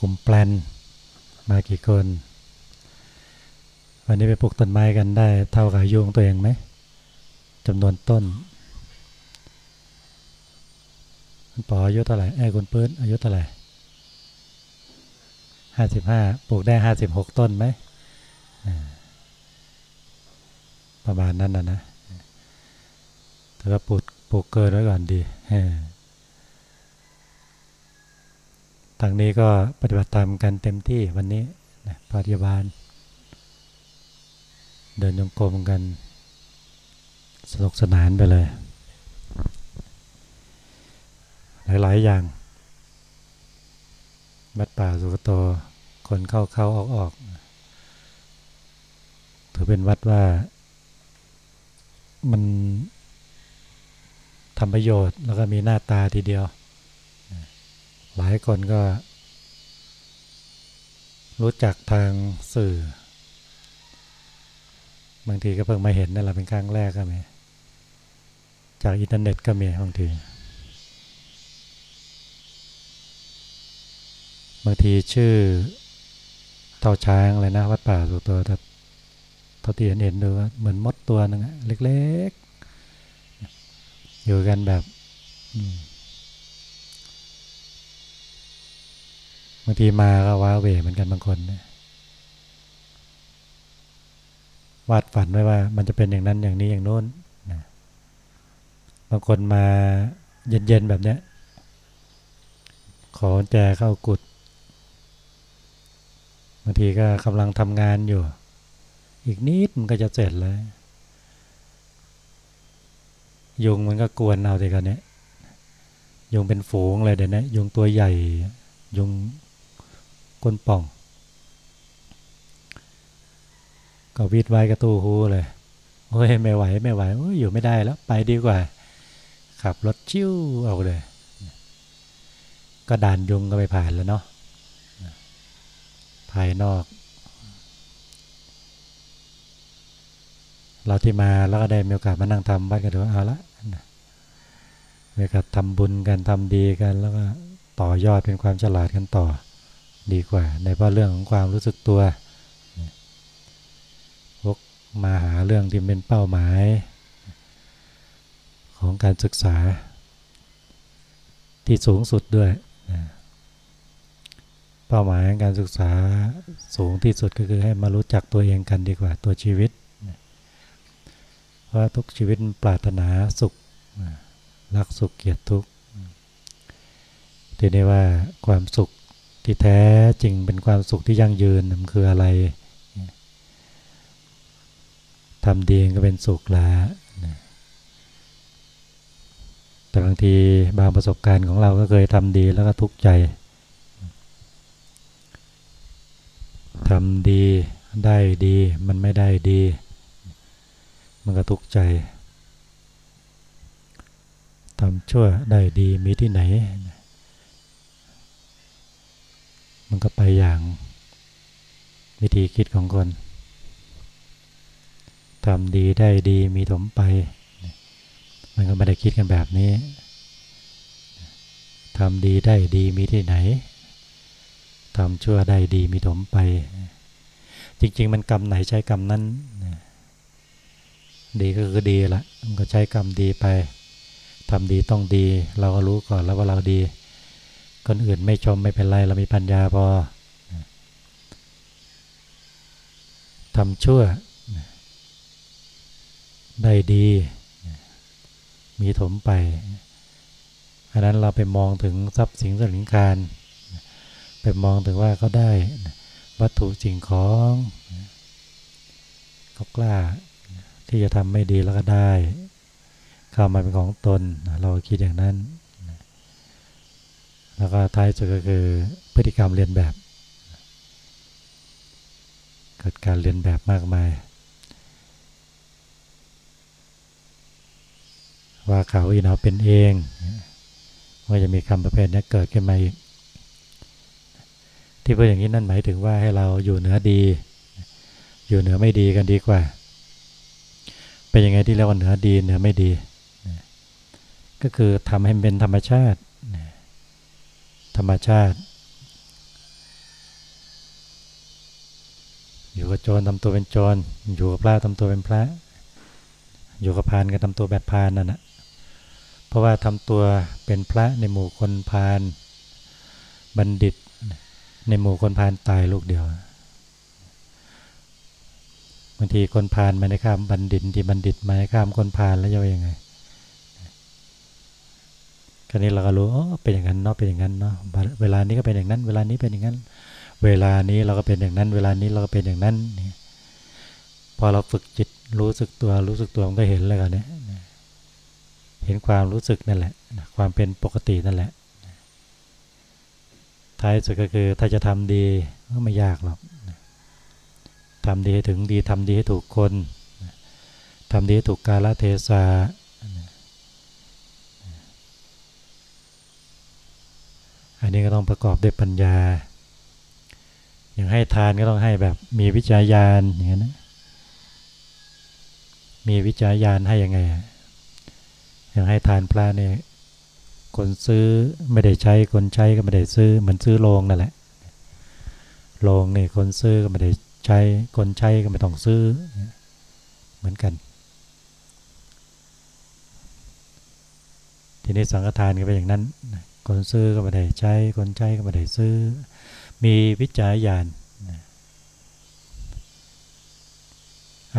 กลุ่มแปลนมากี่คน วันนี้ไปปลูกต้นไม้กันได้เท่ากับยุของตัวเองไหมจำนวนต้นคุณปออายุเท่าไหร่ไอ้คุณปื้นอายุเท่าไหร่ห้าสิบห้าปลูกได้ห้าสิบหกต้นไหมประมาณนั้นนะนะแต่ว่าปลูกปลูกเกินไว้ก่อนดี ทางนี้ก็ปฏิบัติตามกันเต็มที่วันนี้นะปฏิบาล เดินยงกรมกัน สนุกสนานไปเลย หลาย ๆ อย่างวัดป่าสุกโต คนเข้าเข้าออกออกถือเป็นวัดว่ามันทำประโยชน์แล้วก็มีหน้าตาทีเดียว หลายคนก็ รู้จักทางสื่อ บางทีก็เพิ่งมาเห็นนั่นแหละเป็นครั้งแรกก็มีจากอินเทอร์เน็ตก็มีบางที บางทีชื่อเท่าช้างเลยนะวัดป่าสุตัวแต่เท่าที่เห็นเห็นดูว่าเหมือนมดตัวหนึงเล็กๆ อยู่กันแบบ อืม บางทีมาก็ว้าเวเหมือนกันบางคนวาดฝันไว้ว่า มันจะเป็นอย่างนั้นอย่างนี้อย่างโน้นนะบางคนมาเย็นๆแบบเนี้ย ขอแจเข้ากุดบางทีก็กำลังทำงานอยู่ อีกนิดมันก็จะเสร็จแล้วยุงมันก็กวนเอาแต่กันเนี้ยยุงเป็นฝูงเลยเดี๋ยวนี้ยุงตัวใหญ่ยุง ก้นป่อง ก็วิดไว้กระตู้หูเลยโอ้ยไม่ไหวไม่ไหวอยอยู่ไม่ได้แล้วไปดีกว่า ขับรถชิวเอาเลย ก็ด่านยุงก็ไปผ่านแล้วเนาะภายนอก เราที่มาแล้วก็ได้มีโอกาสมานั่งทำบ้านกันดูเอาละมีโอกาสทำบุญกันทำดีกันแล้วก็ต่อยอดเป็นความฉลาดกันต่อ ดีกว่า ในเพราะเรื่องของความรู้สึกตัววกมาหาเรื่องที่เป็นเป้าหมาย ของการศึกษา ที่สูงสุดด้วย เป้าหมายของการศึกษาสูงที่สุดก็คือให้มารู้จักตัวเองกันดีกว่าตัวชีวิต เพราะทุกชีวิตปรารถนาสุขรักสุขเกลียดทุกทีนี้ว่าความสุข ที่แท้จริงเป็นความสุขที่ยั่งยืนมันคืออะไรทำดีก็เป็นสุขแล้วนะแต่บางทีบางประสบการณ์ของเราก็เคยทำดีแล้วก็ทุกข์ใจทำดีได้ดีมันไม่ได้ดี มันก็ทุกข์ใจทำชั่วได้ดีมีที่ไหน มันก็ไปอย่างวิธีคิดของคนทำดีได้ดีมีถมไป มันก็ไม่ได้คิดกันแบบนี้ทำดีได้ดีมีที่ไหนทำชั่วได้ดีมีถมไป จริง ๆ มันกรรมไหนใช้กรรมนั้น ดีก็คือดีละมันก็ใช้กรรมดีไปทำดีต้องดี เราก็รู้ก่อนแล้วว่าเราดี คนอื่นไม่ชมไม่เป็นไรเรามีปัญญาพอทำชั่ว ได้ดี มีถมไป อันนั้นเราไปมองถึงทรัพย์สินสินการไปมองถึงว่าเขาได้วัตถุสิ่งของเขากล้าที่จะทำไม่ดีแล้วก็ได้เข้ามาเป็นของตน เราคิดอย่างนั้น แล้วก็ท้ายสุดก็คือพฤติกรรมเรียนแบบ เกิดการเรียนแบบมากมาย ว่าเขาอีนาเป็นเองว่าจะมีคำประเภทนี้เกิดขึ้นมาอีกที่พูดอย่างนี้นั่นหมายถึงว่าให้เราอยู่เหนือดี อยู่เหนือไม่ดีกันดีกว่า เป็นยังไงที่เรียกว่าเหนือดีเหนือไม่ดี ก็คือทำให้เป็นธรรมชาติ ธรรมชาติ อยู่กับโจรทำตัวเป็นโจร อยู่กับพระทำตัวเป็นพระ อยู่กับพานก็ทำตัวแบบพานนั่นแหะเพราะว่าทำตัวเป็นพระในหมู่คนพาน บัณฑิตในหมู่คนพานตายลูกเดียวบางทีคนพานมาในข้ามบัณฑิตที่บัณฑิตมาในข้ามคนพานแล้วจะเป็นยังไง คราวนี้เราก็รู้อ๋อเป็นอย่างนั้นเนาะเป็นอย่างนั้นเนาะเวลานี้ก็เป็นอย่างนั้น เวลานี้เป็นอย่างนั้น เวลานี้เราก็เป็นอย่างนั้น เวลานี้เราก็เป็นอย่างนั้นพอเราฝึกจิตรู้สึกตัวรู้สึกตัวมันก็เห็นเลยกันเนี่ยเห็นความรู้สึกนั่นแหละความเป็นปกตินั่นแหละท้ายสุดก็คือถ้าจะทำดีก็ไม่ยากหรอกทำดีให้ถึงดีทำดีให้ถูกคนทำดีให้ถูกกาลเทศะ อันนี้ก็ต้องประกอบด้วยปัญญา อย่างให้ทานก็ต้องให้แบบมีวิจารยานอย่างนี้นะมีวิจารยานให้ยังไง อย่างให้ทานพระเนี่ยคนซื้อไม่ได้ใช้คนใช้ก็ไม่ได้ซื้อเหมือนซื้อโรงนั่นแหละโรงนี่คนซื้อก็ไม่ได้ใช้คนใช้ก็ไม่ต้องซื้อเหมือนกัน ทีนี้สังฆทานก็เป็นอย่างนั้น คนซื้อก็ไม่ได้ใช้ คนใช้ก็ไม่ได้ซื้อ มีวิจารยาน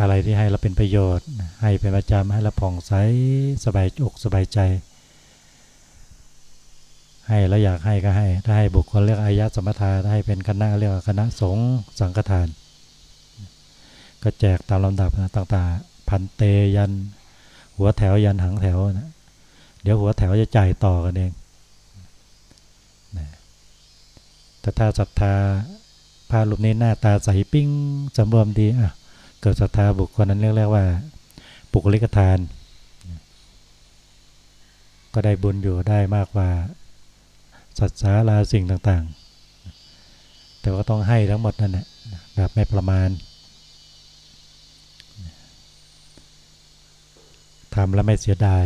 อะไรที่ให้เราเป็นประโยชน์ ให้เป็นประจำให้เราผ่องใสสบายอกสบายใจ ให้แล้วอยากให้ก็ให้ ถ้าให้บุคคลเรียกอายะสมถะถ้าให้เป็นคณะเรียกคณะสงฆ์สังฆทาน ก็แจกตามลำดับต่างๆ พันเตยัน หัวแถวยันหางแถวนะเดี๋ยวหัวแถวจะจ่ายต่อกันเอง แต่ถ้าศรัทธาพาลุปนี้หน้าตาใสปิ้งสำรวมดีอะเกิดศรัทธาบุคคลนั้นเรียกว่า ปุกลิกทาน ก็ได้บุญอยู่ได้มากกว่าสัตสาลาสิ่งต่างๆ แต่ก็ต้องให้ทั้งหมดนั่นแหละแบบไม่ประมาณทำแล้วไม่เสียดาย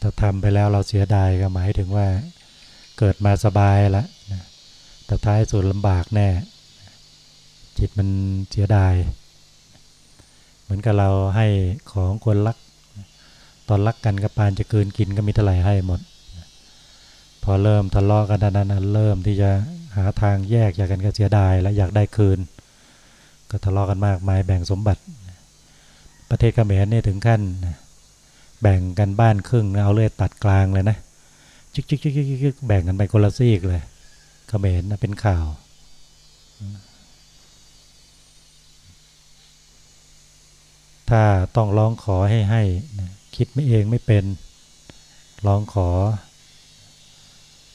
ถ้าทำไปแล้วเราเสียดายก็หมายถึงว่า เกิดมาสบายแล้ว แต่ท้ายสุดลำบากแน่ จิตมันเสียดาย เหมือนกับเราให้ของคนรัก ตอนรักกันกับปานจะคืนกินก็มีเท่าไหร่ให้หมด พอเริ่มทะเลาะกันนั้นเริ่มที่จะหาทางแยกจากกันก็เสียดายแล้วอยากได้คืน ก็ทะเลาะกันมากมายแบ่งสมบัติ ประเทศเขมรเนี่ยถึงขั้นแบ่งกันบ้านครึ่งเอาเลือดตัดกลางเลยนะจิกจิกจิกจิกแบ่งกันไปคนละซีกเลย เขมรนะเป็นข่าว ถ้าต้องร้องขอให้ให้คิดไม่เองไม่เป็นร้องขอ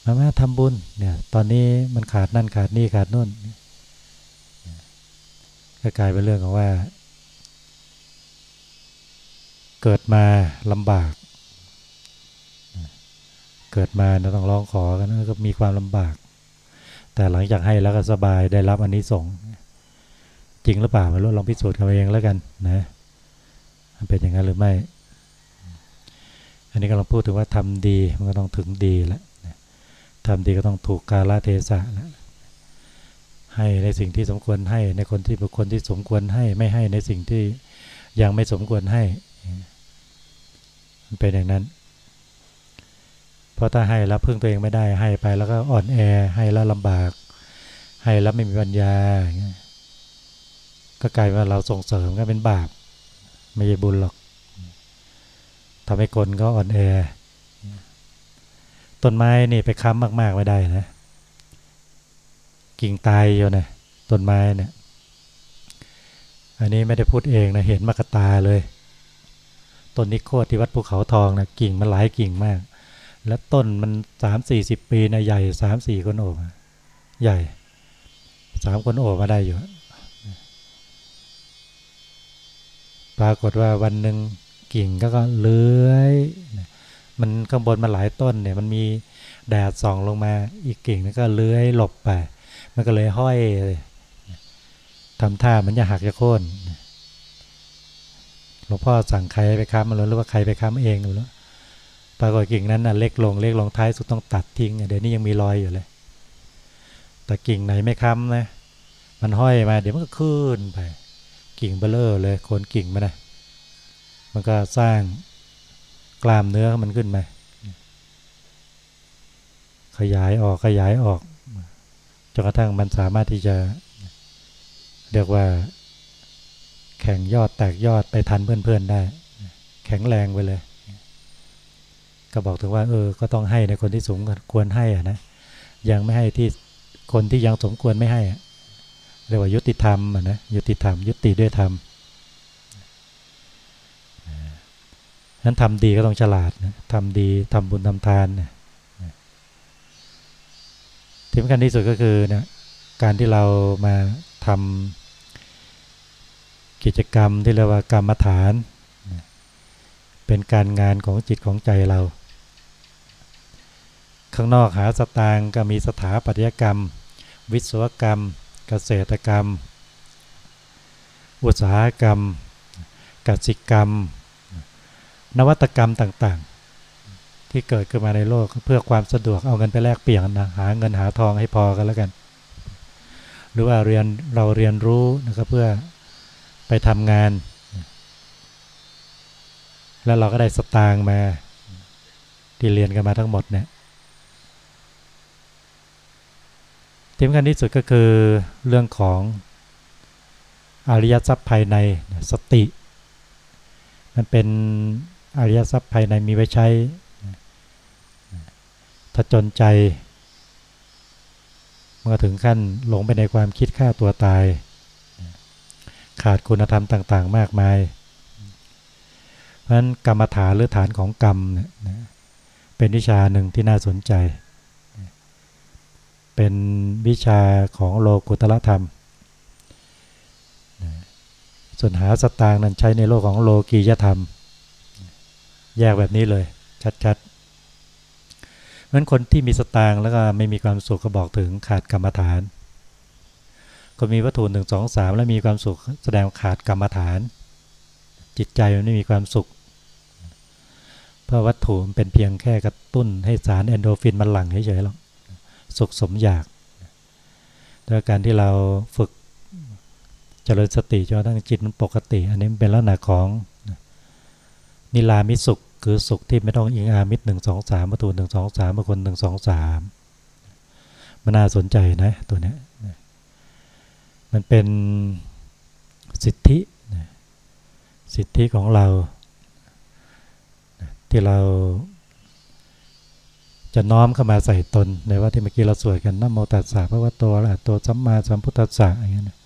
มาแม่ทำบุญเนี่ยตอนนี้มันขาดนั่นขาดนี่ขาดนู่นก็กลายเป็นเรื่องของว่า เกิดมาลำบาก เกิดมาเราต้องร้องขอกันก็มีความลำบาก แต่หลังจากให้แล้วก็สบายได้รับอันนี้ส่งจริงหรือเปล่าไม่รู้ลองพิสูจน์กันเองแล้วกันนะันเป็นอย่างนั้นหรือไม่ อันนี้ก็เราพูดถึงว่าทำดีมันก็ต้องถึงดีแล้วทำดีก็ต้องถูกกาลเทศะแล้วให้ในสิ่งที่สมควรให้ในคนที่บุคคลที่สมควรให้ไม่ให้ในสิ่งที่ยังไม่สมควรให้ มันเป็นอย่างนั้น เพราะถ้าให้แล้วพึ่งตัวเองไม่ได้ให้ไปแล้วก็อ่อนแอให้แล้วลำบาก ให้แล้วไม่มีปัญญา ก็กลายว่าเราส่งเสริมก็เป็นบาป ไม่ใช่บุญหรอกทำให้คนก็อ่อนแอต้นไม้นี่ไปค้ำมาก ๆ ไม่ได้นะ กิ่งตายอยู่นะต้นไม้เนี่ย อันนี้ไม่ได้พูดเองนะ เห็นมากตาเลย ต้นนิโคตที่วัดภูเขาทองนะกิ่งมันหลายกิ่งมาก แล้วต้นมันสามสี่สิบปีนะใหญ่สามสี่คนโอบใหญ่สามคนโอบมาได้อยู่ ปรากฏว่าวันหนึ่งกิ่งก็ก็เลื้อยมันข้างบนมาหลายต้นเนี่ย มันมีแดดส่องลงมา อีกกิ่งนึงก็เลื้อยหลบไป มันก็เลยห้อยทำท่ามันจะหักจะโค่นหลวงพ่อสั่งใครไปค้ำมาหรือว่าใครไปค้ำเองหรือ ปรากฏกิ่งนั้นนะเล็กลงเล็กลงท้ายสุดต้องตัดทิ้ง เดี๋ยวนี้ยังมีรอยอยู่เลย แต่กิ่งไหนไม่ค้ำนะ มันห้อยมาเดี๋ยวมันก็ขึ้นไป กิ่งเบลเลอร์เลยโคนกิ่งมันนะมันก็สร้างกล้ามเนื้อมันขึ้นมา ขยายออกขยายออกจนกระทั่งมันสามารถที่จะ เรียกว่า แข่งยอดแตกยอดไปทันเพื่อนๆได้ แข็งแรงไปเลย ก็บอกถึงว่าเออ ก็ต้องให้ในคนที่สมควรให้อะนะ ยังไม่ให้ที่คนที่ยังสมควรไม่ให้เรียกว่ายุติธรรมอะนะ ยุติธรรม ยุติด้วยธรรมนั้นทำดีก็ต้องฉลาดนะทำดีทำบุญทำทานนะที่สำคัญที่สุดก็คือนะการที่เรามาทำกิจกรรมที่เรียกว่ากรรมฐาน เป็นการงานของจิตของใจเรา ข้างนอกหาสตางก็มีสถาปัตยกรรม วิศวกรรม เกษตรกรรม อุตสาหกรรมกสิกรรม นวัตกรรมต่างๆ ที่เกิดขึ้นมาในโลกเพื่อความสะดวกเอาเงินไปแลกเปลี่ยนนะหาเงินหาทองให้พอกันแล้วกัน หรือว่าเรียนเราเรียนรู้นะครับเพื่อไปทำงาน แล้วเราก็ได้สตางค์มาที่เรียนกันมาทั้งหมดเนี่ย ที่สำคัญที่สุดก็คือเรื่องของอริยทรัพย์ภายในสติ มันเป็นอริยทรัพย์ภายในมีไว้ใช้ ถ้าจนใจ เมื่อถึงขั้นหลงไปในความคิดฆ่าตัวตาย ขาดคุณธรรมต่างๆ มากมาย เพราะฉะนั้นกรรมฐานหรือฐานของกรรมเนี่ยเป็นวิชาหนึ่งที่น่าสนใจ เป็นวิชาของโลกุตละธรรม ส่วนหาสตางนั้นใช้ในโลกของโลกียธรรม แยกแบบนี้เลย ชัดๆนั้นคนที่มีสตางแล้วก็ไม่มีความสุขก็บอกถึงขาดกรรมฐานคนมีวัตถุหนึ่งสองสามแล้วมีความสุขแสดงขาดกรรมฐาน จิตใจมันไม่มีความสุข เพราะวัตถุมันเป็นเพียงแค่กระตุ้นให้สารเอนโดฟินมันหลั่งเฉยๆหรอก สุขสมอยากด้วยการที่เราฝึกเจริญสติจนทั้งจิตมันปกติ อันนี้เป็นลักษณะของนิรามิสุขคือสุขที่ไม่ต้องอิงอามิตรหนึ่งสองสามประตูหนึ่งสองสามบางคนหนึ่งสองสามมันน่าสนใจนะตัวนี้มันเป็นสิทธิสิทธิของเราที่เรา จะน้อมเข้ามาใส่ตนในว่าที่เมื่อกี้เราสวดกันนโมตัสสะพระวะโตละตัวสัมมาสัมพุทธัสสะอย่างเงี้ย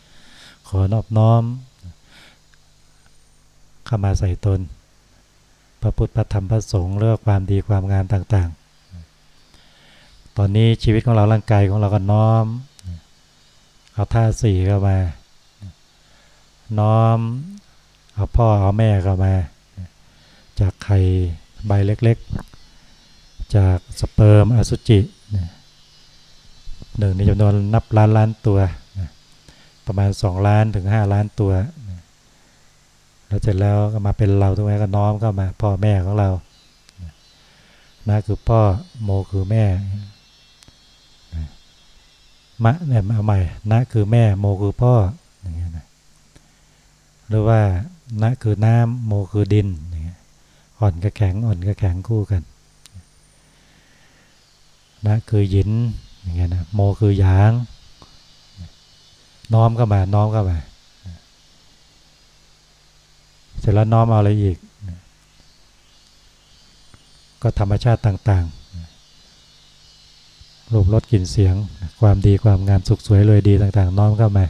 ขอนอบน้อมเข้ามาใส่ตน พระพุทธพระธรรมพระสงฆ์เรื่องความดีความงามต่างๆ ตอนนี้ชีวิตของเราร่างกายของเราก็น้อมเอาท่าสี่เข้ามา น้อมเอาพ่อเอาแม่เข้ามา จากไข่ใบเล็ก จากสเปิร์มอสุจิหนึ่งในจำนวนนับล้านล้านตัว ประมาณสองล้านถึงห้าล้านตัว แล้วเสร็จแล้วก็มาเป็นเราทุกไหมก็น้อมเข้ามาพ่อแม่ของเรานะคือพ่อโมคือแม่มะเนี่ยเอาใหม่นะคือแม่โมคือพ่ออย่างเงี้ยนะหรือว่านะคือน้ำโมคือดินอย่างเงี้ยอ่อนกับแข็งอ่อนกับแข็งคู่กัน นะคือหินอย่างเงี้ยนะโมคือหยาง น้อมเข้ามา น้อมเข้ามาเสร็จแล้วน้อมเอาอะไรอีก ก็ธรรมชาติต่างๆรูปรสกลิ่นเสียง ความดีความงามสุขสวยเลยดีต่าง ๆ น้อมเข้ามา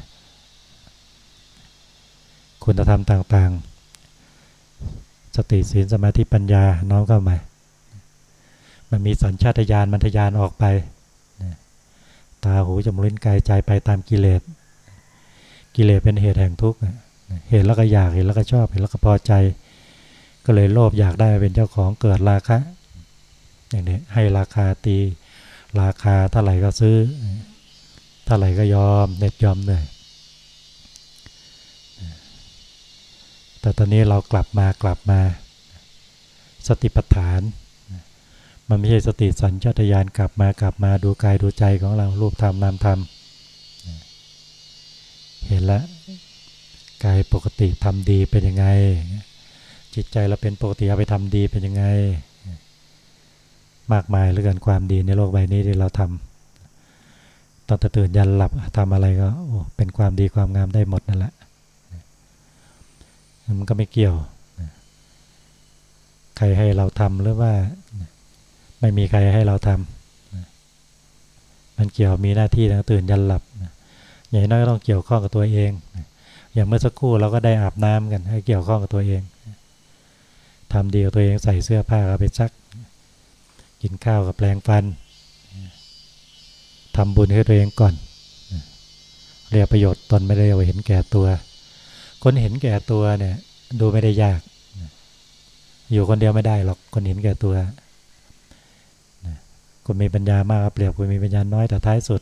คุณธรรมต่างๆ สติศีลสมาธิปัญญาน้อมเข้ามา มันมีสัญชาตญาณมันทยานออกไป ตาหูจมูกลิ้นกายใจไปตามกิเลส กิเลสเป็นเหตุแห่งทุกข์ เห็นแล้วก็อยาก เห็นแล้วก็ชอบ เห็นแล้วก็พอใจ ก็เลยโลภอยากได้เป็นเจ้าของเกิดราคะ อย่างนี้ให้ราคาตีราคาเท่าไหร่ก็ซื้อ เท่าไหร่ก็ยอมเน็ตยอมเหนื่อยแต่ตอนนี้เรากลับมากลับมา สติปัฏฐาน มันไม่ใช่สติสัญชาตญาณกลับมากลับมาดูกายดูใจของเรารูปธรรมนามธรรมเห็นแล้วกายปกติทำดีเป็นยังไง จิตใจเราเป็นปกติเอาไปทำดีเป็นยังไง มากมายเหลือเกินความดีในโลกใบนี้ที่เราทำตอนตื่นยันหลับทำอะไรก็เป็นความดีความงามได้หมดนั่นแหละมันก็ไม่เกี่ยว ใครให้เราทำหรือว่า ไม่มีใครให้เราทำมันเกี่ยวมีหน้าที่นะตื่นยันหลับอย่างน้อยก็ต้องเกี่ยวข้องกับตัวเอง อย่างเมื่อสักครู่เราก็ได้อาบน้ำกันให้เกี่ยวข้องกับตัวเองทำดีกับตัวเองใส่เสื้อผ้าเอาไปซัก กินข้าวกับแปลงฟันทำบุญให้ตัวเองก่อน เรียกประโยชน์ตนไม่ได้เห็นแก่ตัว คนเห็นแก่ตัวเนี่ยดูไม่ได้ยาก อยู่คนเดียวไม่ได้หรอกคนเห็นแก่ตัว คนมีปัญญามากเปรียบคนมีปัญญาน้อยแต่ท้ายสุด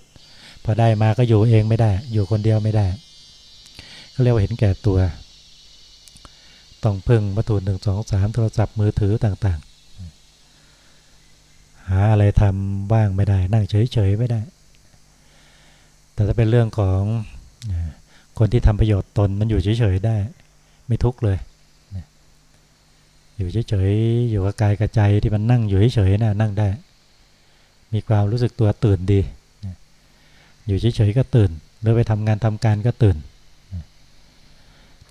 พอได้มาก็อยู่เองไม่ได้ อยู่คนเดียวไม่ได้ก็เรียกว่าเห็นแก่ตัว ต้องพึ่งวัตถุหนึ่งสองสามโทรศัพท์มือถือต่างๆ หาอะไรทำบ้างไม่ได้ นั่งเฉยๆไม่ได้ แต่ถ้าเป็นเรื่องของคนที่ทำประโยชน์ตนมันอยู่เฉยๆได้ ไม่ทุกข์เลย อยู่เฉยๆอยู่กับกายกับใจที่มันนั่งอยู่เฉยๆน่ะนั่งได้ มีความรู้สึกตัวตื่นดี อยู่เฉยๆก็ตื่น หรือไปทำงานทำการก็ตื่น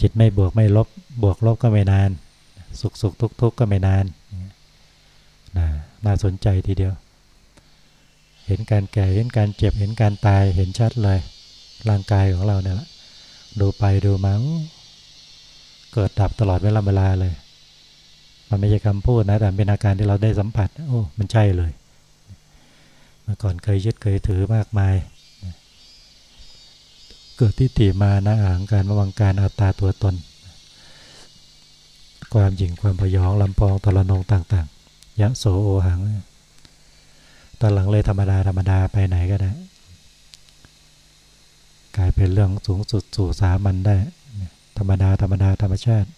จิตไม่บวกไม่ลบ บวกลบก็ไม่นาน สุขสุขทุกทุกก็ไม่นานน่าสนใจทีเดียว เห็นการแก่ เห็นการเจ็บ เห็นการตาย เห็นชัดเลย ร่างกายของเราเนี่ยดูไปดูมาเกิดดับตลอดเวลาเวลาเลย มันไม่ใช่คำพูดนะ แต่เป็นอาการที่เราได้สัมผัส โอ้ มันใช่เลย เมื่อก่อนเคยยึดเคยถือมากมาย เกิดที่ติมานะอ่างการมวังการอัตตาตัวตน ความหยิ่งความพยองลำพองตะลนงต่างๆ ยะโสโอหัง ตอนหลังเลยธรรมดาธรรมดาไปไหนก็ได้ กลายเป็นเรื่องสูงสุดสู่สามัญได้ ธรรมดาธรรมดาธรรมชาติ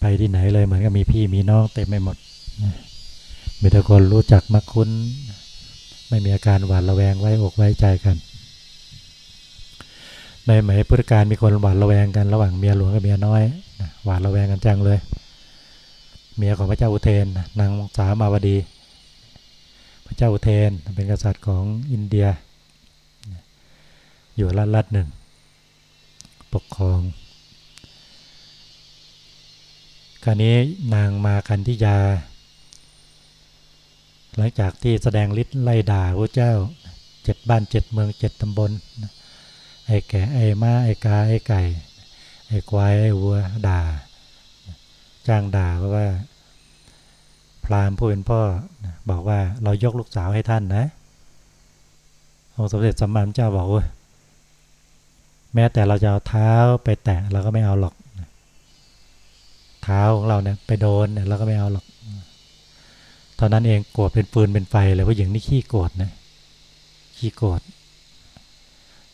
ไปที่ไหนเลยเหมือนกับมีพี่มีน้องเต็มไปหมดมีแต่คนรู้จักมักคุ้น ไม่มีอาการหวาดระแวงไว้อกไว้ใจกัน ในหมายพุทธการมีคนหวาดระแวงกันระหว่างเมียหลวงกับเมียน้อยหวาดระแวงกันจังเลย เมียของพระเจ้าอุเทนนางสามาวดี พระเจ้าอุเทนเป็นกษัตริย์ของอินเดีย อยู่รัฐรัฐหนึ่ง ปกครองคราวนี้นางมาคันธิยา หลังจากที่แสดงฤทธิ์ไล่ด่าพระเจ้าเจ็ดบ้านเจ็ดเมืองเจ็ดตำบลไอ้แก่ไอ้ม้าไอ้กาไอ้ไก่ไอ้ควายไอ้วัวด่า จ้างด่าเพราะว่า พราหมณ์ผู้เป็นพ่อบอกว่าเรายกลูกสาวให้ท่านนะองค์สมเด็จสัมมาสัมพุทธเจ้าบอกว่าแม้แต่เราจะเอาเท้าไปแตะเราก็ไม่เอาหรอก เท้าของเราเนี่ยไปโดนเนี่ยเราก็ไม่เอาหรอก ตอนนั้นเองโกรธเป็นปืนเป็นไฟเลยว่าอย่างนี้ขี้โกรธนะขี้โกรธ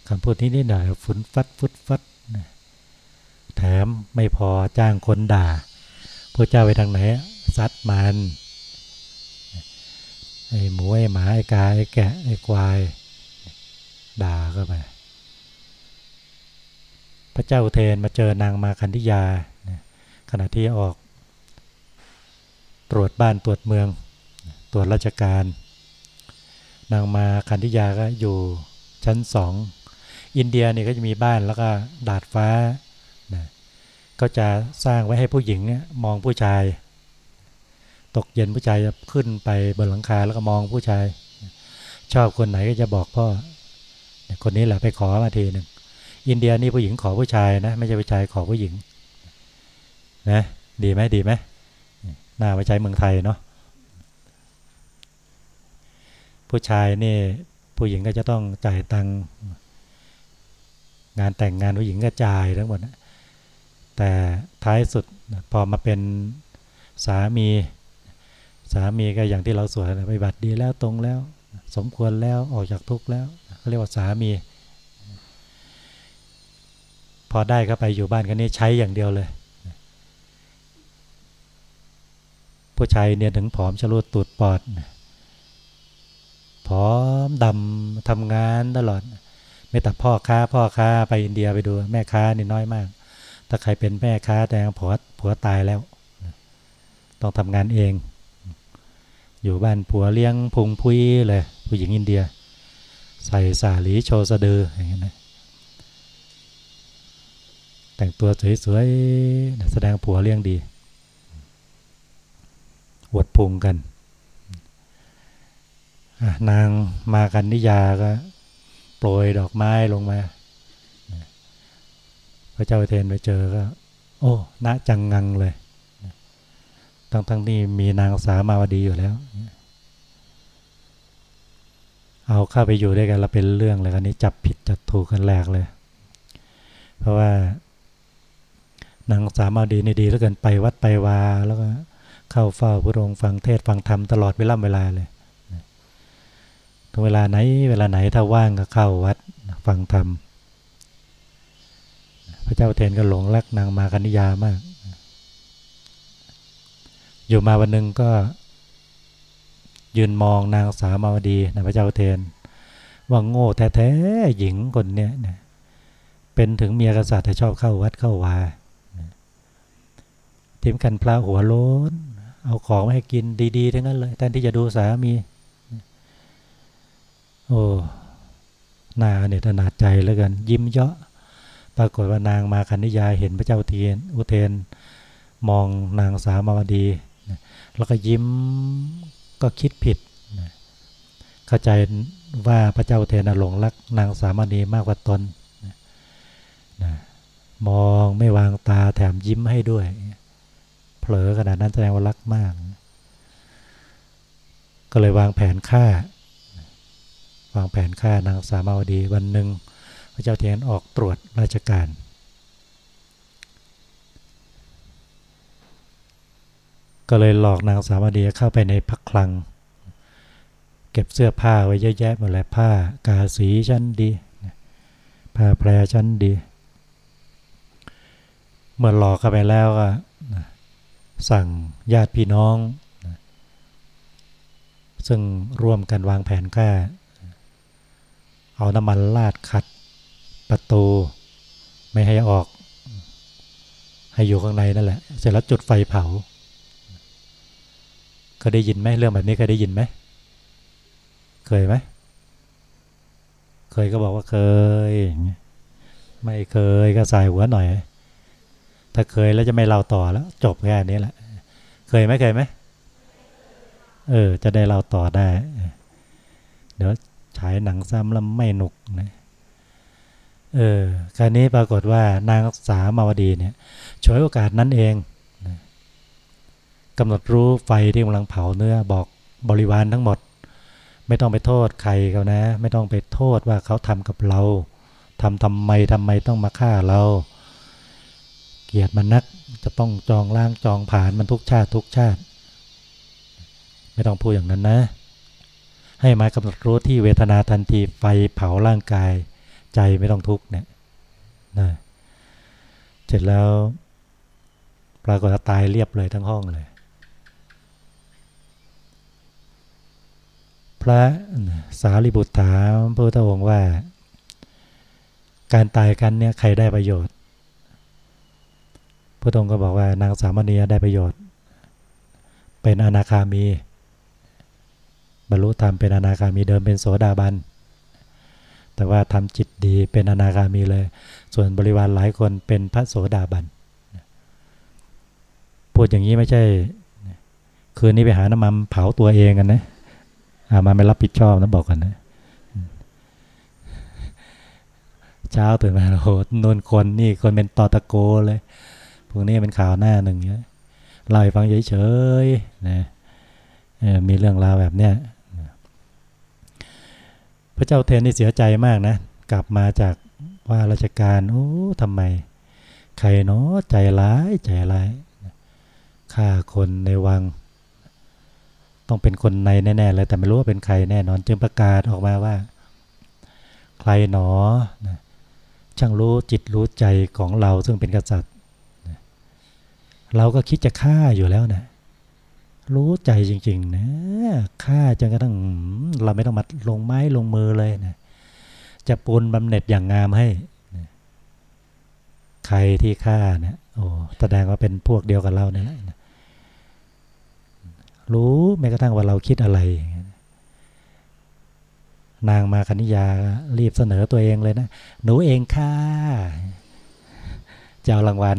คำพูดนี้นิดหน่อยฝุนฟัดฟุดฟัดนะแถมไม่พอจ้างคนด่าพระเจ้าไปทางไหนซัดมันไอ้หมูไอ้หมาไอ้กาไอ้แกะไอ้ควาย ด่าก็ไปพระเจ้าเทนมาเจอนางมาคันธิยาขณะที่ออก ตรวจบ้านตรวจเมือง ตรวจราชการ นางมาคันธิยาก็อยู่ชั้นสอง อินเดียเนี่ยก็จะมีบ้านแล้วก็ดาดฟ้านะก็จะสร้างไว้ให้ผู้หญิงมองผู้ชาย ตกเย็นผู้ชายจะขึ้นไปบนหลังคาแล้วก็มองผู้ชาย ชอบคนไหนก็จะบอกพ่อคนนี้แหละไปขอมาทีหนึ่งอินเดียนี่ผู้หญิงขอผู้ชายนะ ไม่ใช่ผู้ชายขอผู้หญิง นะ ดีไหมดีไหมน่าไปใช้เมืองไทยเนาะ ผู้ชายนี่ผู้หญิงก็จะต้องจ่ายตังงานแต่งงานผู้หญิงก็จ่ายทั้งหมดแต่ท้ายสุดพอมาเป็นสามี สามีก็อย่างที่เราสวดปฏิบัติดีแล้วตรงแล้ว สมควรแล้วออกจากทุกข์แล้วเขาเรียกว่าสามี พอได้เข้าไปอยู่บ้านกันนี้ใช้อย่างเดียวเลย ผู้ชายเนี่ยถึงผอมชะลุดตูดปอด ผอมดำทำงานตลอด ไม่แตัดพ่อค้าพ่อค้าไปอินเดียไปดูแม่ค้านี่น้อยมาก ถ้าใครเป็นแม่ค้าแต่ผัวผัวตายแล้ว ต้องทำงานเอง อยู่บ้านผัวเลี้ยงพุงพุยเลย ผู้หญิงอินเดีย ใส่สาลีโชสะดืออย่างนี้นะแต่งตัวสวยๆแสดงผัวเลี้ยงดีอวดพุงกัน นางมากันนิยาก็โปรยดอกไม้ลงมา พระเจ้าเทนไปเจอก็ โอ้ณจังงังเลย ทั้งทั้งนี้มีนางสามาวดีอยู่แล้ว เอาเข้าไปอยู่ด้วยกันแล้วเป็นเรื่องเลยกันนี้จับผิดจับถูกกันแหลกเลย เพราะว่านางสามาวดีนี่ดีแล้วกันไปวัดไปวา แล้วก็เข้าเฝ้าพระองค์ฟังเทศฟังธรรมตลอดเวลาเวลาเลย เวลาไหนเวลาไหนถ้าว่างก็เข้าวัดฟังธรรม พระเจ้าเทนก็หลงรักนางมาคณิยามาก อยู่มาวันหนึ่งก็ยืนมองนางสามาวดีนะพระเจ้าเทน ว่าโง่แท้ๆหญิงคนเนี้ยเป็นถึงเมียกษัตริย์แต่ชอบเข้าวัดเข้าวาทิมกันพระหัวโล้น เอาของมาให้กินดีๆทั้งนั้นเลยแทนที่จะดูสามี โอ้นาเนี่ยถนาดใจแล้วกัน ยิ้มเยาะปรากฏว่านางมาคันนิยาเห็นพระเจ้าเทียนอุเทน มองนางสาวมาวดี แล้วก็ยิ้มก็คิดผิด เข้าใจว่าพระเจ้าเทนหลงรักนางสาวมาวดีมากกว่าตนมองไม่วางตาแถมยิ้มให้ด้วย เผลอขนาดนั้นแสดงว่ารักมาก ก็เลยวางแผนฆ่า วางแผนฆ่านางสามาวดีวันหนึ่งพระเจ้าเทียนออกตรวจราชการ ก็เลยหลอกนางสามาวดีเข้าไปในพักคลัง เก็บเสื้อผ้าไว้เยอะแยะหมดเลยผ้ากาสีชั้นดีผ้าแพรชั้นดี เมื่อหลอกเข้าไปแล้วก็สั่งญาติพี่น้อง ซึ่งร่วมกันวางแผนฆ่า เอาน้ำมันลาดขัดประตู ไม่ให้ออก ให้อยู่ข้างในนั่นแหละ เสร็จแล้วจุดไฟเผาก็ได้ยินไหมเรื่องแบบนี้เคยได้ยินไหมเคยไหมเคยก็บอกว่าเคย ไม่เคยก็ใส่หัวหน่อย ถ้าเคยแล้วจะไม่เล่าต่อแล้ว จบแค่นี้แหละ เคยไหมเคยไหมเออ จะได้เล่าต่อได้ เดี๋ยว ฉายหนังซ้ำแล้วไม่หนุกนะเออการนี้ปรากฏว่านางสามาวดีเนี่ยฉวยโอกาสนั้นเองนะกำหนดรู้ไฟที่กำลังเผาเนื้อบอกบริวารทั้งหมด ไม่ต้องไปโทษใครเขานะ ไม่ต้องไปโทษว่าเขาทำกับเราทำทำไมทำไมต้องมาฆ่าเรา เกียดมันนักจะต้องจองล่างจองผ่านมันทุกชาติทุกชาติ ไม่ต้องพูดอย่างนั้นนะ ให้มากำหนดรู้ที่เวทนาทันทีไฟเผาร่างกาย ใจไม่ต้องทุกข์เนี่ยนะเสร็จแล้ว ปรากฏตายเรียบเลยทั้งห้องเลย พระสารีบุตรถามพระพุทธองค์ว่า การตายกันเนี่ยใครได้ประโยชน์พระองค์ก็บอกว่านางสามเณีได้ประโยชน์ เป็นอนาคามี รรลุธรรมเป็นอนาคามีเดิมเป็นโสดาบัน แต่ว่าทำจิตดีเป็นอนาคามีเลย ส่วนบริวารหลายคนเป็นพระโสดาบัน พูดอย่างนี้ไม่ใช่ คืนนี้ไปหาน้ำมันเผาตัวเองกันนะอามาไม่รับผิดชอบนะบอกกันนะเช้าตื่นมาโหนนคนนี่คนเป็นตอตะโกเลยพวกนี้เป็นข่าวหน้าหนึ่งเยอะเล่าให้ฟังเฉยๆนะมีเรื่องราวแบบเนี้ย พระเจ้าเทนนี่เสียใจมากนะ กลับมาจากว่าราชการโอ้ทำไม ใครเนาะใจร้ายใจร้ายฆ่าคนในวัง ต้องเป็นคนในแน่ๆเลยแต่ไม่รู้ว่าเป็นใครแน่นอน จึงประกาศออกมาว่า ใครหนอช่างรู้จิตรู้ใจของเราซึ่งเป็นกษัตริย์เราก็คิดจะฆ่าอยู่แล้วนะ รู้ใจจริง ๆ นะฆ่าจนกระทั่งเราไม่ต้องมาลงไม้ลงมือเลยนะจะปูนบำเหน็จอย่างงามให้ใครที่ฆ่าเนี่ยโอ้แสดงว่าเป็นพวกเดียวกับเราเนี่ยแหละรู้แม้กระทั่งว่าเราคิดอะไร นางมาคณิยารีบเสนอตัวเองเลยนะ หนูเองค่ะจะเอารางวัล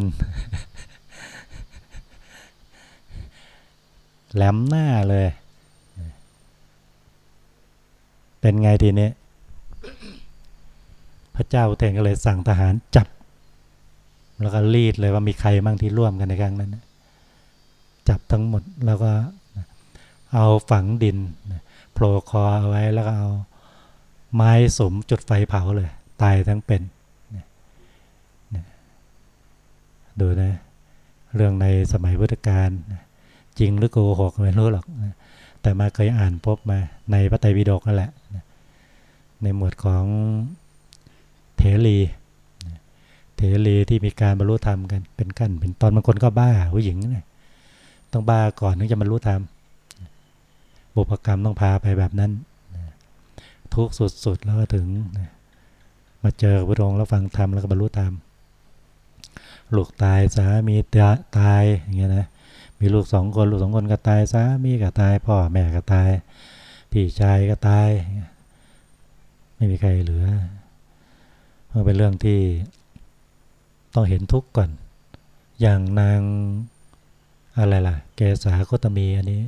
แหลมหน้าเลย เป็นไงทีนี้ พระเจ้าเทนก็เลยสั่งทหารจับ แล้วก็รีดเลยว่ามีใครบ้างที่ร่วมกันในครั้งนั้น จับทั้งหมดแล้วก็เอาฝังดินโผล่คอเอาไว้แล้วก็เอาไม้สมจุดไฟเผาเลย ตายทั้งเป็นดูนะ เรื่องในสมัยพุทธกาล จริงหรือโกหกไม่รู้หรอกแต่มาเคยอ่านพบมาในพระไตรปิฎกนั่นแหละ ในหมวดของเถรีเถรีที่มีการบรรลุธรรมกันเป็นกั้นเป็นตอนบางคนก็บ้าผู้หญิงนี่ยต้องบ้าก่อนถึงจะบรรลุธรรมบุพกรรมต้องพาไปแบบนั้น ทุกสุดๆแล้วก็ถึง มาเจอพระองค์แล้วฟังธรรมแล้วก็บรรลุธรรมลูกตายสามีตายอย่างเงี้ยนะ มีลูกสองคนลูกสองคนก็ตายสามีก็ตาย พ่อแม่ก็ตาย พี่ชายก็ตาย ไม่มีใครเหลือมันเป็นเรื่องที่ต้องเห็นทุกข์ก่อน อย่างนางอะไรล่ะ เกษาโคตมีอันนี้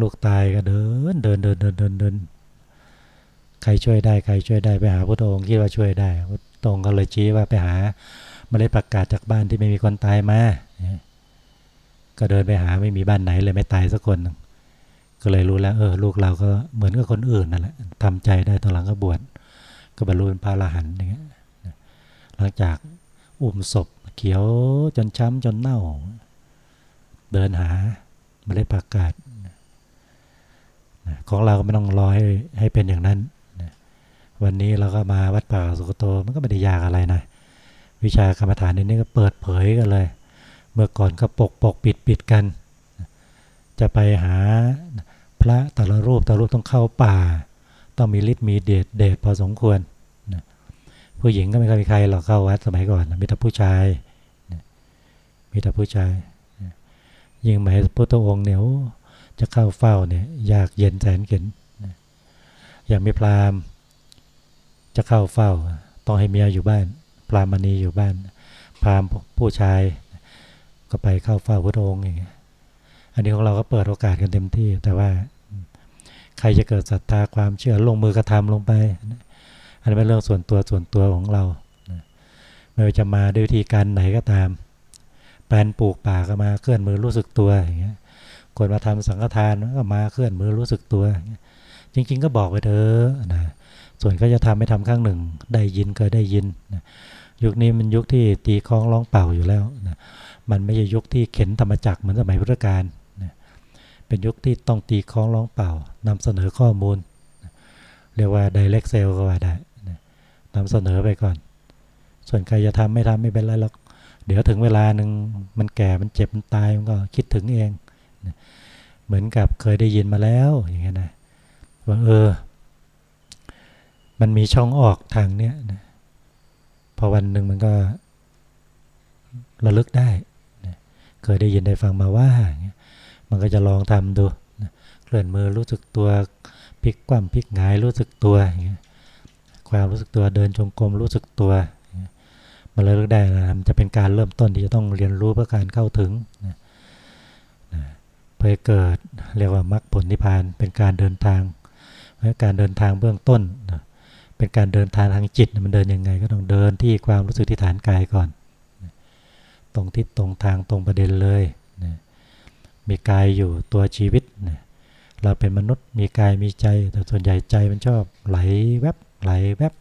ลูกตายก็เดิน เดินเดินเดินเดินเดินใครช่วยได้ใครช่วยได้ไปหาพระองค์คิดว่าช่วยได้พระองค์ก็เลยชี้ว่าไปหามาได้ประกาศจากบ้านที่ไม่มีคนตายมา ก็เดินไปหาไม่มีบ้านไหนเลยไม่ตายสักคน ก็เลยรู้แล้ว เออ ลูกเราก็เหมือนกับคนอื่นนั่นแหละทำใจได้ตอนหลังก็บวชก็บรรลุเป็นพระอรหันต์อย่างเงี้ยหลังจากอุ้มศพเขียวจนช้ำจนเน่า เดินหาไม่ได้ประกาศของเราก็ไม่ต้องรอให้ให้เป็นอย่างนั้น วันนี้เราก็มาวัดป่าสุกโตมันก็ไม่ได้ยากอะไรนะ วิชากรรมฐานนี้ก็เปิดเผยกันเลย เมื่อก่อนก็ปกปกปิดปิดกัน จะไปหาพระแต่ละรูปแต่ละรูปต้องเข้าป่า ต้องมีฤทธิ์มีเดชเดชพอสมควรผู้หญิงก็ไม่เคยมีใครหรอกเข้าวัดสมัยก่อนมีแต่ผู้ชายมีแต่ผู้ชายยิ่งหมายพุทธองค์เนี่ยจะเข้าเฝ้าเนี่ยยากเย็นแสนเข็นอย่างมีพราหมณ์จะเข้าเฝ้า ต้องให้เมียอยู่บ้าน พราหมณีอยู่บ้าน พราหมณ์ผู้ชาย ก็ไปเข้าเฝ้าพระองค์อย่างเงี้ยอันนี้ของเราก็เปิดโอกาสกันเต็มที่ แต่ว่าใครจะเกิดศรัทธาความเชื่อลงมือกระทำลงไป อันนี้เป็นเรื่องส่วนตัวส่วนตัวของเราไม่ว่าจะมาด้วยวิธีการไหนก็ตาม แปลนปลูกป่าก็มาเคลื่อนมือรู้สึกตัวอย่างเงี้ยคนมาทำสังฆทานก็มาเคลื่อนมือรู้สึกตัว จริง ๆ ก็บอกไปเถอะนะส่วนก็จะทำไม่ทำข้างหนึ่ง ได้ยินก็ได้ยินนะยุคนี้มันยุคที่ตีคล้องร้องเป่าอยู่แล้วนะ มันไม่ใช่ยุคที่เข็นธรรมจักรเหมือนสมัยพุทธกาลเป็นยุคที่ต้องตีคล้องร้องเปล่านำเสนอข้อมูล เรียกว่า direct sale ก็ว่าได้นำเสนอไปก่อน ส่วนใครจะทำไม่ทำไม่เป็นไรหรอก เดี๋ยวถึงเวลาหนึ่งมันแก่มันเจ็บมันตายมันก็คิดถึงเอง เหมือนกับเคยได้ยินมาแล้วอย่างเงี้ยนะว่าเออ มันมีช่องออกทางเนี้ยนะพอวันหนึ่งมันก็ระลึกได้ เคยได้ยินได้ฟังมาว่า มันก็จะลองทำดูเคลื่อนมือรู้สึกตัวพลิกคว่ำพลิกหงายรู้สึกตัวความรู้สึกตัวเดินจงกรมรู้สึกตัวมันระลึกได้นะมันจะเป็นการเริ่มต้นที่จะต้องเรียนรู้เพื่อการเข้าถึงเพื่อเกิดเรียกว่ามรรคผลนิพพานเป็นการเดินทางเพื่อการเดินทางเบื้องต้นเป็นการเดินทางทางจิต มันเดินยังไงก็ต้องเดินที่ความรู้สึกที่ฐานกายก่อน ตรงทิศตรงทางตรงประเด็นเลยนะมีกายอยู่ตัวชีวิตนะเราเป็นมนุษย์มีกายมีใจ แต่ส่วนใหญ่ใจมันชอบไหลแวบไหลแวบ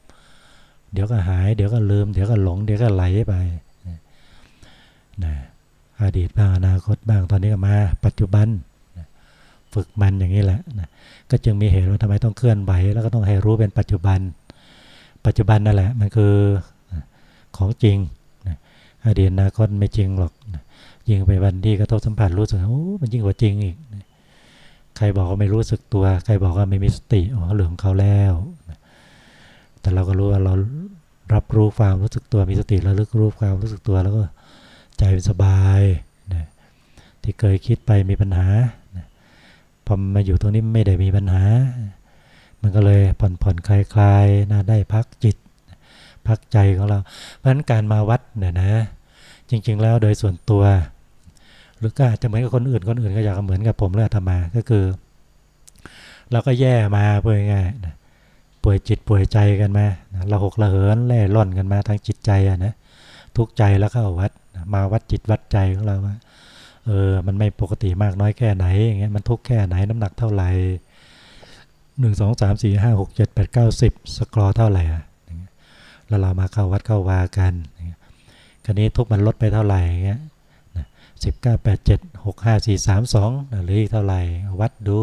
เดี๋ยวก็หาย เดี๋ยวก็ลืม เดี๋ยวก็หลง เดี๋ยวก็ไหลไปนะอดีตบ้างอนาคตบ้างตอนนี้ก็มาปัจจุบันนะฝึกมันอย่างนี้แหละนะก็จึงมีเหตุว่าทำไมต้องเคลื่อนไหวแล้วก็ต้องให้รู้เป็นปัจจุบัน ปัจจุบันนั่นแหละมันคือของจริง อดีตอนาคตไม่จริงหรอกยิ่งไปวันที่กระทบสัมผัสรู้สึกโอ้มันยิ่งกว่าจริงอีก ใครบอกว่าไม่รู้สึกตัว ใครบอกว่าไม่มีสติอ๋อเหลืองเขาแล้ว แต่เราก็รู้ว่าเรารับรู้ความรู้สึกตัวมีสติแล้วลึกรู้ความรู้สึกตัวแล้วก็ใจสบายนะที่เคยคิดไปมีปัญหานะพอมาอยู่ตรงนี้ไม่ได้มีปัญหา มันก็เลยผ่อนผ่อนคลายคลายนะได้พักจิต พักใจของเรา เพราะฉะนั้นการมาวัดเนี่ยนะ จริง ๆ แล้วโดยส่วนตัว หรือก็อาจจะเหมือนกับคนอื่นคนอื่นก็อยากเหมือนกับผมเลยธรรมาก็คือ เราก็แย่มาเพื่อง่ายป่วยจิตป่วยใจกันมาเราหกระเหินแล่ล่อนกันมาทางจิตใจอะนะทุกใจแล้วเข้าวัดมาวัดจิตวัดใจของเราว่าเออ มันไม่ปกติมากน้อยแค่ไหนอย่างเงี้ย มันทุกแค่ไหนน้ำหนักเท่าไหร่หนึ่งสองสามสี่ห้าหกเจ็ดแปดเก้าสิบสกรอเท่าไหร่อะแล้วเรามาเข้าวัดเข้าวากัน คราวนี้ทุกมันลดไปเท่าไหร่เงี้ยสิบเก้าแปดเจ็ดหกห้าสี่สามสองหรือเท่าไหร่วัดดู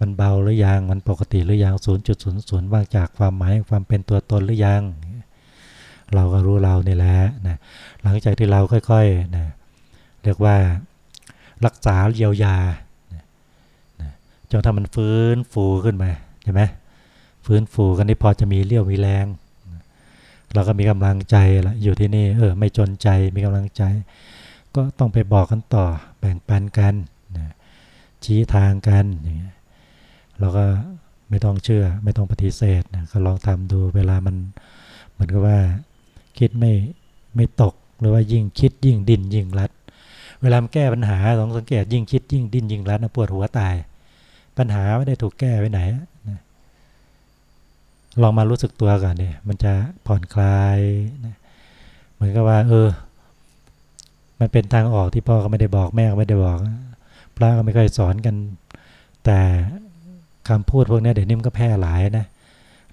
มันเบาหรือยัง มันปกติหรือยังศูนย์จุดศูนย์ศูนย์ว่างจากความหมายความเป็นตัวตนหรือยัง เราก็รู้เรานี่แหละนะหลังจากที่เราค่อยๆนะเรียกว่ารักษาเยียวยาจนถ้ามันฟื้นฟูขึ้นมาใช่ไหมฟื้นฟูกันนี่พอจะมีเรี่ยวมีแรง เราก็มีกำลังใจละอยู่ที่นี่เออไม่จนใจมีกำลังใจ ก็ต้องไปบอกกันต่อแบ่งปันกันนะชี้ทางกันอย่างเงี้ยเราก็ไม่ต้องเชื่อไม่ต้องปฏิเสธนะก็ลองทำดูเวลามันเหมือนกับว่าคิดไม่ไม่ตกหรือว่ายิ่งคิดยิ่งดิ้นยิ่งรัด เวลาแก้ปัญหาต้องสังเกตยิ่งคิดยิ่งดิ้นยิ่งรัดนะปวดหัวตาย ปัญหาไม่ได้ถูกแก้ไปไหน ลองมารู้สึกตัวก่อนเนี่ยมันจะผ่อนคลายนะเหมือนกับว่า เออ มันเป็นทางออกที่พ่อก็ไม่ได้บอกแม่ก็ไม่ได้บอก พระก็ไม่เคยสอนกัน แต่คำพูดพวกนี้เดี๋ยวนี้มันก็แพร่หลายนะ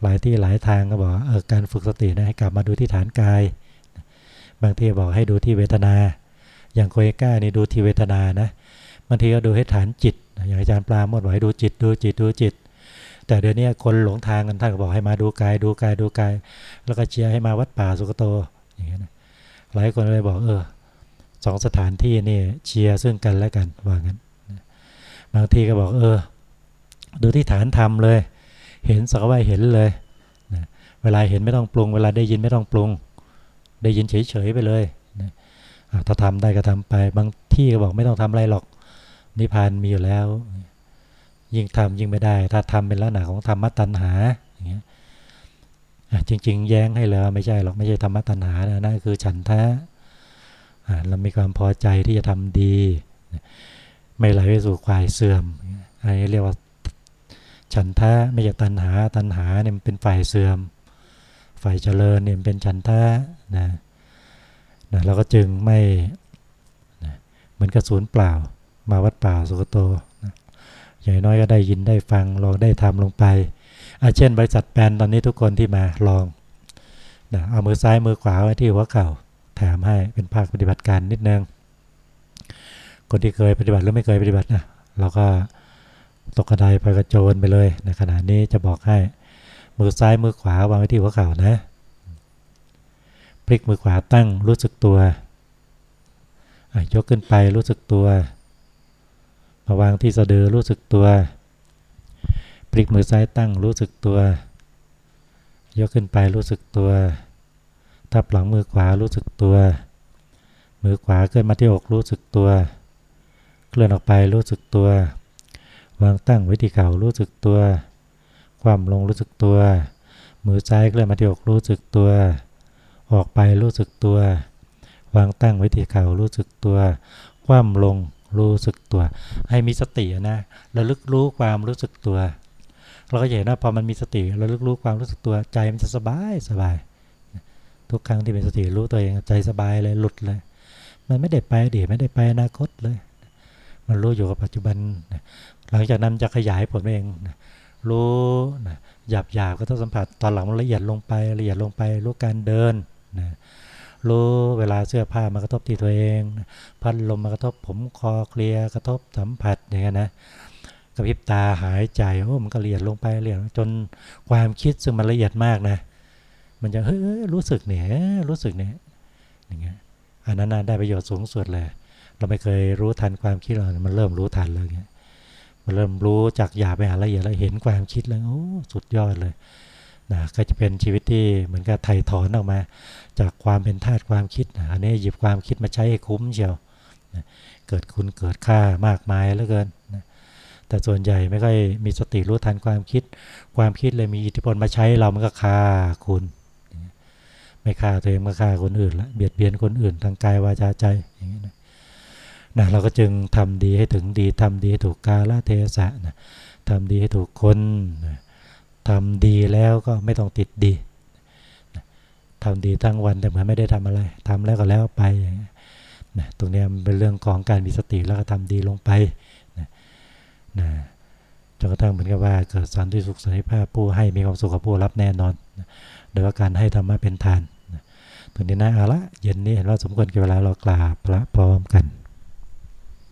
หลายที่หลายทางก็บอกเออการฝึกสตินะให้กลับมาดูที่ฐานกาย บางทีบอกให้ดูที่เวทนา อย่างโคเอก้านี่ดูที่เวทนานะบางทีก็ดูให้ฐานจิต อย่างอาจารย์ปลาหมดบอกให้ดูจิตดูจิตดูจิต แต่เดี๋ยวนี้คนหลงทางกันท่านก็บอกให้มาดูกายดูกายดูกาย แล้วก็เชียร์ให้มาวัดป่าสุกโตอย่างเงี้ยนะหลายคนเลยบอกเออสองสถานที่นี่เชียร์ซึ่งกันและกันว่างั้นบางทีก็บอกเออ ดูที่ฐานธรรมเลย เห็นสักว่าเห็นเลยนะเวลาเห็นไม่ต้องปรุง เวลาได้ยินไม่ต้องปรุง ได้ยินเฉยๆไปเลยนะถ้าทำได้ก็ทำไป บางที่ก็บอกไม่ต้องทำอะไรหรอกนิพพานมีอยู่แล้ว ยิ่งทำยิ่งไม่ได้ ถ้าทำเป็นลักษณะของธรรมตัณหาอย่างเงี้ยจริง ๆ แย้งให้เลยไม่ใช่หรอกไม่ใช่ธรรมตัณหานะนั่นคือฉันทะเรามีความพอใจที่จะทำดี ไม่ไหลไปสู่ควายเสื่อมอันนี้เรียกว่าฉันทะไม่ใช่ตัณหา ตัณหาเนี่ยมันเป็นฝ่ายเสื่อม ฝ่ายเจริญเนี่ยเป็นฉันทะนะนะเราก็จึงไม่นะเหมือนกับศูนเปล่า มาวัดเปล่าสุกโต อย่างน้อยก็ได้ยินได้ฟังลองได้ทำลงไปอาเช่น บริษัทแปนตอนนี้ทุกคนที่มาลองนะเอามือซ้ายมือขวาไว้ที่หัวเข่าแถมให้เป็นภาคปฏิบัติการนิดนึงคนที่เคยปฏิบัติหรือไม่เคยปฏิบัตินะเราก็ตกกระไดไปกระโจนไปเลยในขณะนี้จะบอกให้มือซ้ายมือขวาวางไว้ที่หัวเข่านะพลิกมือขวาตั้งรู้สึกตัวยกขึ้นไปรู้สึกตัว มาวางที่สะดือรู้สึกตัว พลิกมือซ้ายตั้งรู้สึกตัว ยกขึ้นไปรู้สึกตัวทับหลังมือขวารู้สึกตัว มือขวาเคลื่อนมาที่อกรู้สึกตัว เคลื่อนออกไปรู้สึกตัว วางตั้งไว้ที่เข่ารู้สึกตัว ความลงรู้สึกตัว มือซ้ายเคลื่อนมาที่อกรู้สึกตัว ออกไปรู้สึกตัว วางตั้งไว้ที่เข่ารู้สึกตัว ความลง รู้สึกตัว ให้มีสตินะระลึกรู้ความรู้สึกตัว เราก็เห็นว่าพอมันมีสติระลึกรู้ความรู้สึกตัวใจมันจะสบายสบาย ทุกครั้งที่เป็นสติรู้ตัวเองใจสบายเลยหลุดเลย มันไม่ได้ไปอดีตไม่ได้ไปอนาคตเลย มันรู้อยู่กับปัจจุบัน หลังจากนั้นจะขยายผลเองรู้หยาบหยาบก็ต้องสัมผัสตอนหลังมันละเอียดลงไปละเอียดลงไปรู้การเดินนะ รู้เวลาเสื้อผ้ามากระทบที่ตัวเอง พัดลมมากระทบผมคอเคลียกระทบสัมผัสอย่างนี้นะกระพริบตาหายใจโอ้มันก็ละเอียดลงไปละเอียดจนความคิดซึ่งมันละเอียดมากนะ มันจะเฮ้ยรู้สึกเนี่ยรู้สึกเนี่ยอย่างเงี้ยอันนั้นได้ประโยชน์สูงสุดเลย เราไม่เคยรู้ทันความคิดเรา มันเริ่มรู้ทันเลยเงี้ยเริ่มรู้จากหยาบไปหาละเอียดแล้วเห็นความคิดแล้วโอ้สุดยอดเลย นะก็จะเป็นชีวิตที่เหมือนกับไถ่ถอนออกมา จากความเป็นธาตุความคิดนะอันนี้หยิบความคิดมาใช้ให้คุ้มเชียวนะเกิดคุณเกิดค่ามากมายเหลือเกินนะแต่ส่วนใหญ่ไม่ค่อยมีสติรู้ทันความคิด ความคิดเลยมีอิทธิพลมาใช้เรามันก็ฆ่าคุณ ไม่ฆ่าตัวเองมาฆ่าคนอื่นละเบียดเบียนคนอื่นทางกายวาจาใจอย่างนี้นะนะเราก็จึงทำดีให้ถึงดีทำดีให้ถูกกาลเทศะนะทำดีให้ถูกคนนะ ทำดีแล้วก็ไม่ต้องติดดีทำดีทั้งวันแต่เหมือนไม่ได้ทำอะไรทำแล้วก็แล้วไปอย่างนี้นะตรงนี้มันเป็นเรื่องของการมีสติแล้วก็ทำดีลงไปนะนะจนกระทั่งเหมือนกับว่าเกิดสันติสุขสันติภาพผู้ให้มีความสุขกับผู้รับแน่นอนนะโดยว่าการให้ธรรมะเป็นทานนะตรงนี้นะเอาละเย็นนี้เห็นว่าสมควรกับเวลาเรากราบพระพร้อมกัน